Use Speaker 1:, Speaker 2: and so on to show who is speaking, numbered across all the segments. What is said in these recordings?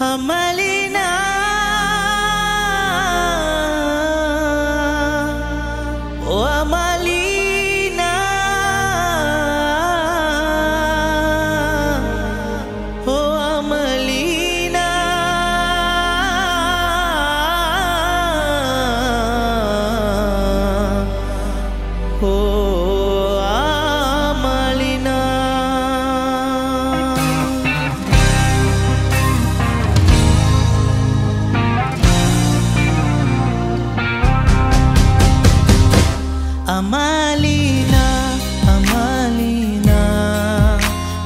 Speaker 1: Amalina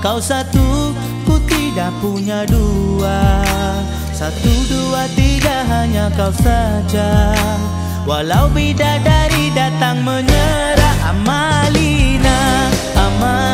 Speaker 1: Kau satu, ku tidak punya dua. Satu, dua, tiga, hanya kau saja. Walau bidadari datang menyerah Amalina, Amalina.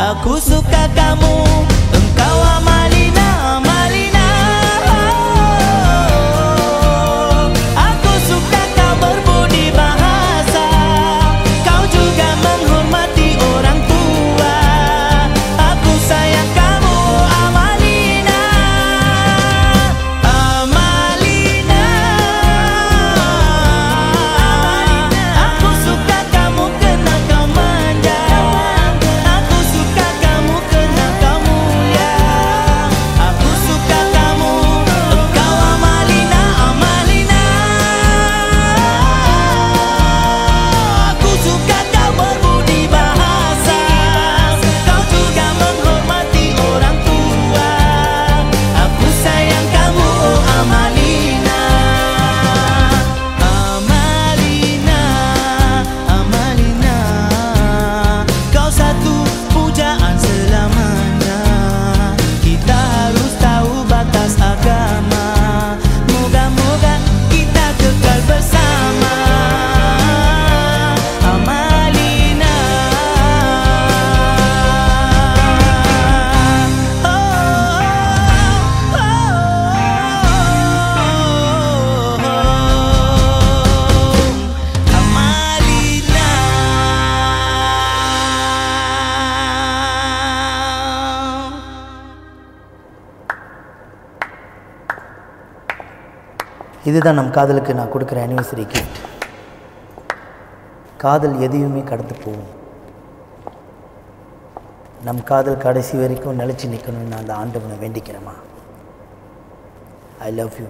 Speaker 1: Aku suka kamu.
Speaker 2: இதுதான் நம் காதலுக்கு நான் கொடுக்குற anniversary gift காதல் எதையுமே கடந்து போகும். நம் காதல் கடைசி வரைக்கும் நிலச்சி நிற்கணும்னு நான் அந்த ஆண்டவனை வேண்டிக்கிறேம்மா. I love you